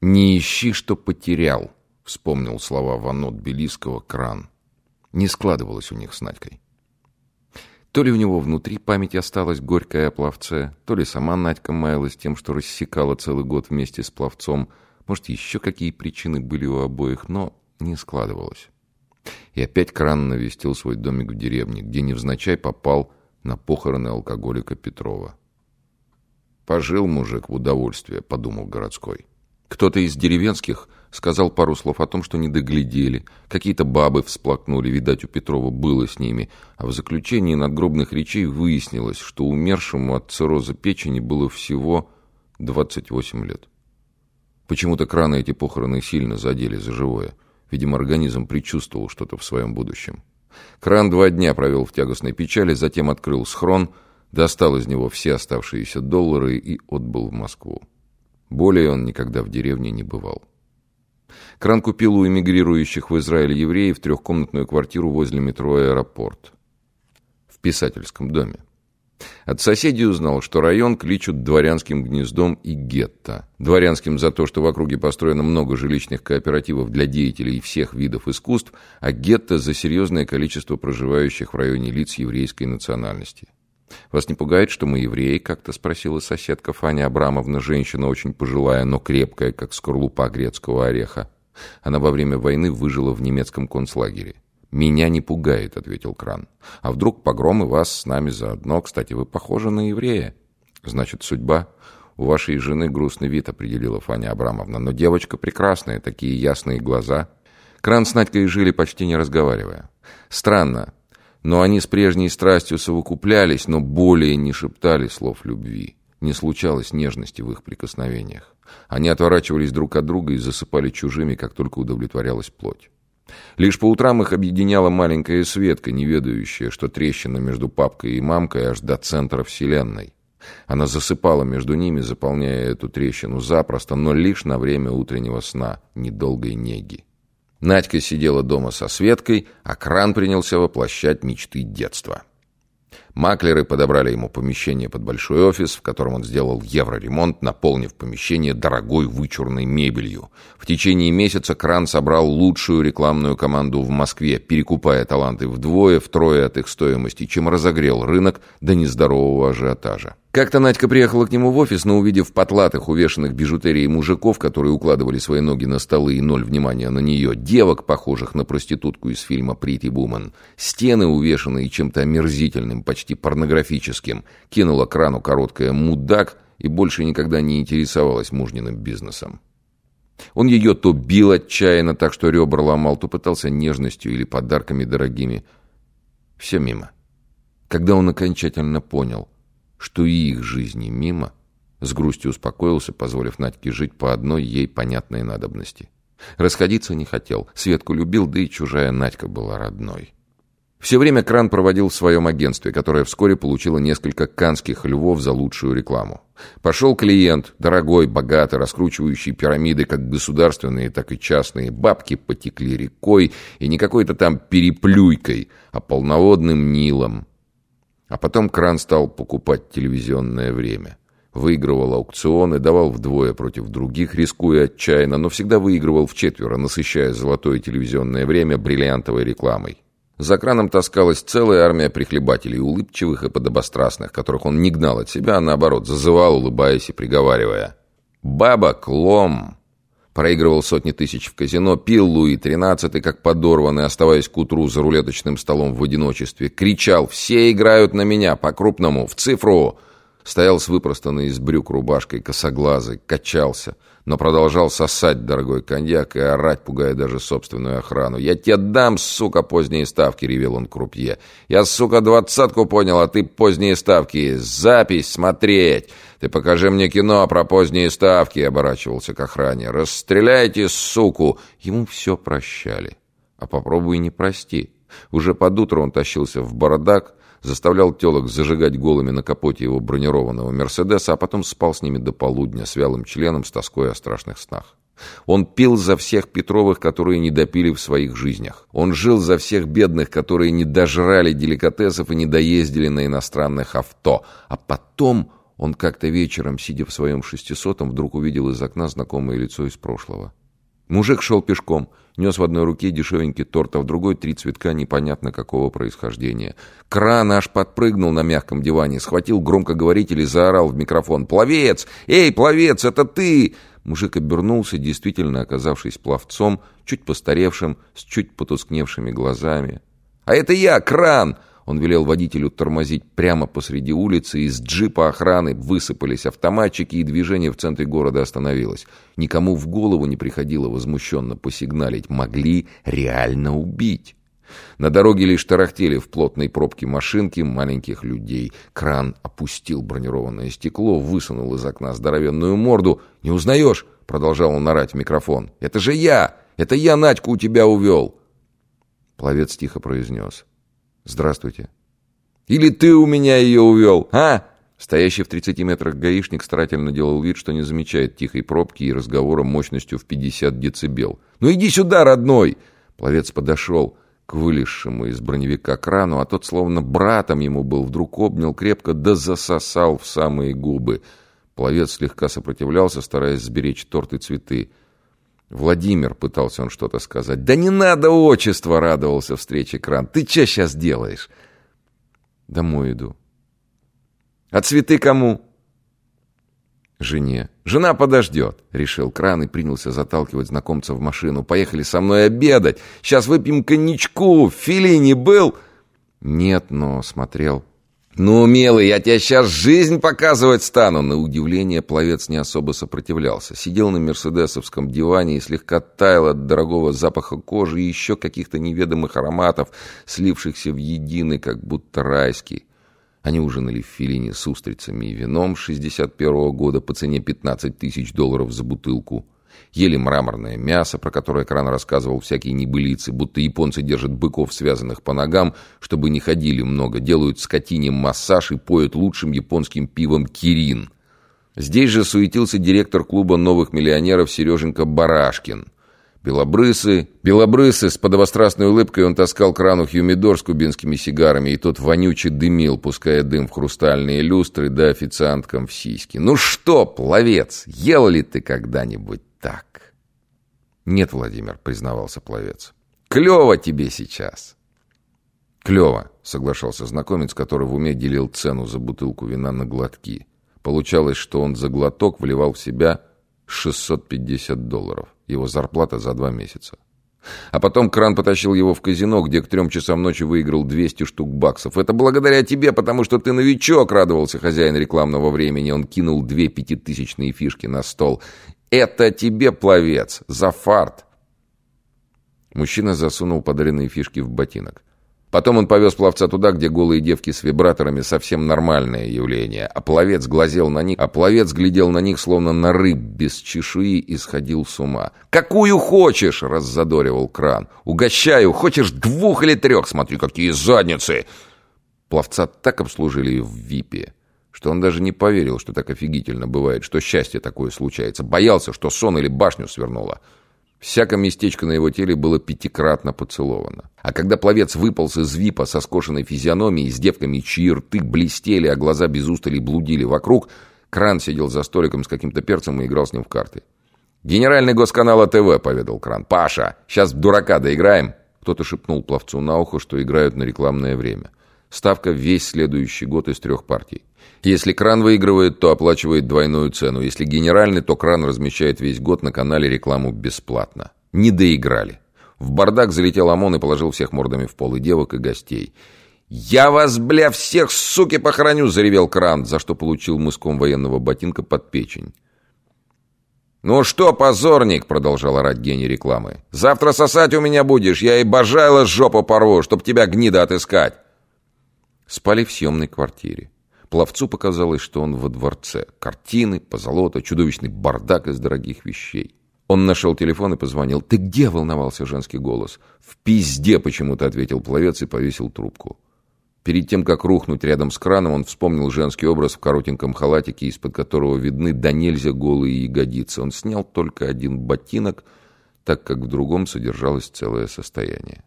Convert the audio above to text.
«Не ищи, что потерял», — вспомнил слова Ванот Белиского «Кран». Не складывалось у них с Надькой. То ли у него внутри память осталась горькая о пловце, то ли сама Надька маялась тем, что рассекала целый год вместе с пловцом. Может, еще какие причины были у обоих, но не складывалось. И опять Кран навестил свой домик в деревне, где невзначай попал на похороны алкоголика Петрова. «Пожил мужик в удовольствие», — подумал городской. Кто-то из деревенских сказал пару слов о том, что не доглядели. Какие-то бабы всплакнули, видать, у Петрова было с ними. А в заключении надгробных речей выяснилось, что умершему от цирроза печени было всего 28 лет. Почему-то краны эти похороны сильно задели за живое. Видимо, организм предчувствовал что-то в своем будущем. Кран два дня провел в тягостной печали, затем открыл схрон, достал из него все оставшиеся доллары и отбыл в Москву. Более он никогда в деревне не бывал. Кран купил у эмигрирующих в Израиль евреев трехкомнатную квартиру возле метро «Аэропорт» в писательском доме. От соседей узнал, что район кличут дворянским гнездом и гетто. Дворянским за то, что в округе построено много жилищных кооперативов для деятелей всех видов искусств, а гетто за серьезное количество проживающих в районе лиц еврейской национальности. «Вас не пугает, что мы евреи?» — как-то спросила соседка Фаня Абрамовна, женщина очень пожилая, но крепкая, как скорлупа грецкого ореха. Она во время войны выжила в немецком концлагере. «Меня не пугает», — ответил Кран. «А вдруг погромы вас с нами заодно? Кстати, вы похожи на еврея». «Значит, судьба?» «У вашей жены грустный вид», — определила Фаня Абрамовна. «Но девочка прекрасная, такие ясные глаза». Кран с Надькой жили почти не разговаривая. Странно, но они с прежней страстью совокуплялись, но более не шептали слов любви. Не случалось нежности в их прикосновениях. Они отворачивались друг от друга и засыпали чужими, как только удовлетворялась плоть. Лишь по утрам их объединяла маленькая Светка, не ведающая, что трещина между папкой и мамкой аж до центра Вселенной. Она засыпала между ними, заполняя эту трещину запросто, но лишь на время утреннего сна, недолгой неги. Надька сидела дома со Светкой, а Кран принялся воплощать мечты детства. Маклеры подобрали ему помещение под большой офис, в котором он сделал евроремонт, наполнив помещение дорогой вычурной мебелью. В течение месяца Кран собрал лучшую рекламную команду в Москве, перекупая таланты вдвое, втрое от их стоимости, чем разогрел рынок до нездорового ажиотажа. Как-то Надька приехала к нему в офис, но увидев потлатых, увешанных бижутерией мужиков, которые укладывали свои ноги на столы и ноль внимания на нее, девок, похожих на проститутку из фильма «Прити Буман», стены, увешанные чем-то омерзительным, почти порнографическим, кинула крану короткое «мудак» и больше никогда не интересовалась мужниным бизнесом. Он ее то бил отчаянно, так что ребра ломал, то пытался нежностью или подарками дорогими. Все мимо. Когда он окончательно понял – что и их жизни мимо, с грустью успокоился, позволив Надьке жить по одной ей понятной надобности. Расходиться не хотел, Светку любил, да и чужая Надька была родной. Все время Кран проводил в своем агентстве, которое вскоре получило несколько канских львов за лучшую рекламу. Пошел клиент, дорогой, богатый, раскручивающий пирамиды как государственные, так и частные. Бабки потекли рекой, и не какой-то там переплюйкой, а полноводным Нилом. А потом кран стал покупать телевизионное время. Выигрывал аукционы, давал вдвое против других, рискуя отчаянно, но всегда выигрывал в четверо, насыщая золотое телевизионное время бриллиантовой рекламой. За краном таскалась целая армия прихлебателей, улыбчивых и подобострастных, которых он не гнал от себя, а наоборот, зазывал, улыбаясь и приговаривая. «Баба, клом!» Проигрывал сотни тысяч в казино, пил Луи тринадцатый, как подорванный, оставаясь к утру за рулеточным столом в одиночестве. Кричал «Все играют на меня, по-крупному, в цифру!» Стоял с выпростанной из брюк рубашкой, косоглазый, качался, но продолжал сосать дорогой коньяк и орать, пугая даже собственную охрану. «Я тебе дам, сука, поздние ставки!» — ревел он крупье. «Я, сука, двадцатку понял, а ты поздние ставки! Запись смотреть!» «Ты покажи мне кино про поздние ставки», — оборачивался к охране. «Расстреляйте, суку!» Ему все прощали. А попробуй не прости. Уже под утро он тащился в бардак, заставлял телок зажигать голыми на капоте его бронированного «Мерседеса», а потом спал с ними до полудня с вялым членом с тоской о страшных снах. Он пил за всех Петровых, которые не допили в своих жизнях. Он жил за всех бедных, которые не дожрали деликатесов и не доездили на иностранных авто. А потом Он как-то вечером, сидя в своем шестисотом, вдруг увидел из окна знакомое лицо из прошлого. Мужик шел пешком, нес в одной руке дешевенький торт, а в другой три цветка непонятно какого происхождения. Кран аж подпрыгнул на мягком диване, схватил громкоговоритель и заорал в микрофон. «Пловец! Эй, пловец, это ты!» Мужик обернулся, действительно оказавшись пловцом, чуть постаревшим, с чуть потускневшими глазами. «А это я, Кран!» Он велел водителю тормозить прямо посреди улицы, из джипа охраны высыпались автоматчики, и движение в центре города остановилось. Никому в голову не приходило возмущенно посигналить. Могли реально убить. На дороге лишь тарахтели в плотной пробке машинки маленьких людей. Кран опустил бронированное стекло, высунул из окна здоровенную морду. «Не узнаешь?» — продолжал он орать в микрофон. «Это же я! Это я Надьку у тебя увел!» Пловец тихо произнес. «Здравствуйте». «Или ты у меня ее увел, а?» Стоящий в 30 метрах гаишник старательно делал вид, что не замечает тихой пробки и разговора мощностью в 50 децибел. «Ну иди сюда, родной!» Пловец подошел к вылезшему из броневика крану, а тот, словно братом ему был, вдруг обнял крепко да засосал в самые губы. Пловец слегка сопротивлялся, стараясь сберечь торт и цветы. Владимир, пытался он что-то сказать. «Да не надо отчество!» — радовался встрече кран. «Ты что сейчас делаешь?» «Домой иду». «А цветы кому?» «Жене». «Жена подождет», — решил кран и принялся заталкивать знакомца в машину. «Поехали со мной обедать. Сейчас выпьем коньячку. В Филине был?» «Нет, но смотрел». «Ну, милый, я тебе сейчас жизнь показывать стану!» На удивление пловец не особо сопротивлялся. Сидел на мерседесовском диване и слегка таял от дорогого запаха кожи и еще каких-то неведомых ароматов, слившихся в единый, как будто райский. Они ужинали в филине с устрицами и вином 61-го года по цене 15 тысяч долларов за бутылку. Ели мраморное мясо, про которое Кран рассказывал всякие небылицы, будто японцы держат быков, связанных по ногам, чтобы не ходили много, делают скотине массаж и поют лучшим японским пивом «Кирин». Здесь же суетился директор клуба новых миллионеров Сереженька Барашкин. Белобрысы, белобрысы, с подобострастной улыбкой он таскал крану Хьюмидор с кубинскими сигарами, и тот вонюче дымил, пуская дым в хрустальные люстры, да официанткам в сиськи. «Ну что, пловец, ел ли ты когда-нибудь так. «Нет, Владимир», — признавался пловец. «Клево тебе сейчас!» «Клево», — соглашался знакомец, который в уме делил цену за бутылку вина на глотки. Получалось, что он за глоток вливал в себя 650 долларов. Его зарплата за два месяца. А потом Кран потащил его в казино, где к трем часам ночи выиграл 200 штук баксов. «Это благодаря тебе, потому что ты новичок», — радовался хозяин рекламного времени. Он кинул две пятитысячные фишки на стол. «Это тебе, пловец, за фарт!» Мужчина засунул подаренные фишки в ботинок. Потом он повез пловца туда, где голые девки с вибраторами совсем нормальное явление, а пловец глазел на них, а пловец глядел на них, словно на рыб без чешуи и сходил с ума. «Какую хочешь!» — раззадоривал кран. «Угощаю! Хочешь двух или трех? Смотри, какие задницы!» Пловца так обслужили в ВИПе, что он даже не поверил, что так офигительно бывает, что счастье такое случается. Боялся, что сон или башню свернуло. Всякое местечко на его теле было пятикратно поцеловано. А когда пловец выполз из випа со скошенной физиономией, с девками, чьи рты блестели, а глаза без устали блудили вокруг, Кран сидел за столиком с каким-то перцем и играл с ним в карты. «Генеральный госканала ТВ», — поведал Кран. «Паша, сейчас в дурака доиграем?» Кто-то шепнул пловцу на ухо, что играют на рекламное время. Ставка весь следующий год из трех партий. Если кран выигрывает, то оплачивает двойную цену. Если генеральный, то кран размещает весь год на канале рекламу бесплатно. Не доиграли. В бардак залетел ОМОН и положил всех мордами в пол и девок, и гостей. «Я вас, бля, всех, суки, похороню!» — заревел кран, за что получил мыском военного ботинка под печень. «Ну что, позорник!» — продолжал орать гений рекламы. «Завтра сосать у меня будешь, я и бажайло жопу порву, чтоб тебя гнида отыскать!» Спали в съемной квартире. Пловцу показалось, что он во дворце. Картины, позолота, чудовищный бардак из дорогих вещей. Он нашел телефон и позвонил. «Ты где?» — волновался женский голос. «В пизде!» — почему-то ответил пловец и повесил трубку. Перед тем, как рухнуть рядом с краном, он вспомнил женский образ в коротеньком халатике, из-под которого видны до нельзя голые ягодицы. Он снял только один ботинок, так как в другом содержалось целое состояние.